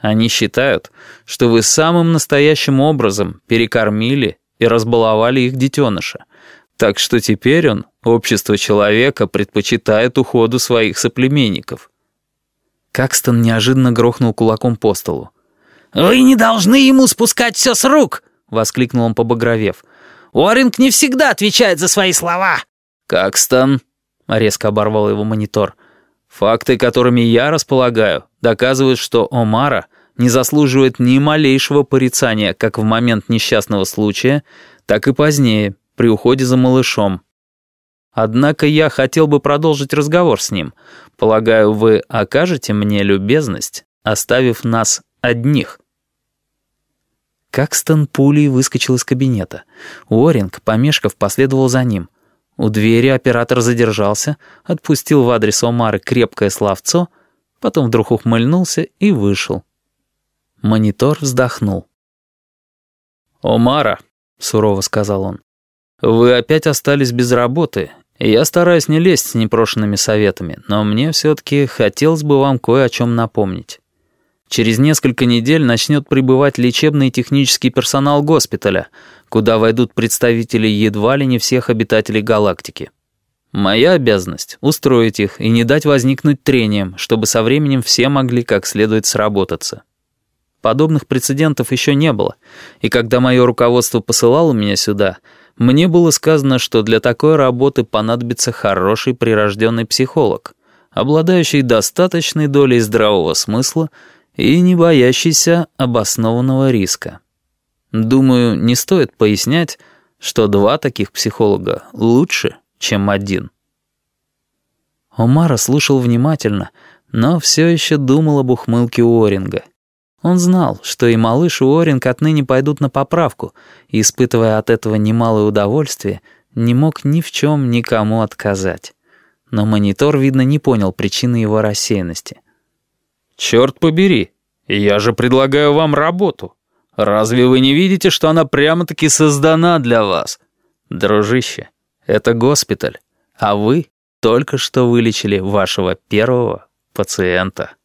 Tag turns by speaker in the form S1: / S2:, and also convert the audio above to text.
S1: Они считают, что вы самым настоящим образом перекормили и разбаловали их детеныша. Так что теперь он, общество человека, предпочитает уходу своих соплеменников. Какстон неожиданно грохнул кулаком по столу.
S2: «Вы не должны ему спускать все с рук!» — воскликнул он, побагровев. «Уорринг не всегда отвечает за свои слова!»
S1: «Какстон!» — резко оборвал его монитор. «Факты, которыми я располагаю, доказывают, что Омара не заслуживает ни малейшего порицания как в момент несчастного случая, так и позднее, при уходе за малышом. Однако я хотел бы продолжить разговор с ним. Полагаю, вы окажете мне любезность, оставив нас одних». Какстон пулей выскочил из кабинета. Уоринг, помешков, последовал за ним. У двери оператор задержался, отпустил в адрес Омары крепкое словцо, потом вдруг ухмыльнулся и вышел. Монитор вздохнул. «Омара», — сурово сказал он, — «вы опять остались без работы, я стараюсь не лезть с непрошенными советами, но мне все-таки хотелось бы вам кое о чем напомнить. Через несколько недель начнет прибывать лечебный и технический персонал госпиталя, куда войдут представители едва ли не всех обитателей галактики. Моя обязанность — устроить их и не дать возникнуть трениям, чтобы со временем все могли как следует сработаться. Подобных прецедентов еще не было, и когда мое руководство посылало меня сюда — мне было сказано, что для такой работы понадобится хороший прирожденный психолог, обладающий достаточной долей здравого смысла и не боящийся обоснованного риска. Думаю, не стоит пояснять, что два таких психолога лучше, чем один. Омара слушал внимательно, но все еще думал об ухмылке Уоринга. Он знал, что и малыш Уоринг отныне пойдут на поправку, и, испытывая от этого немалое удовольствие, не мог ни в чем никому отказать. Но монитор, видно, не понял причины его рассеянности. «Черт побери, я же предлагаю вам работу. Разве вы не видите, что она прямо-таки создана для вас? Дружище, это госпиталь, а вы только что вылечили вашего первого пациента».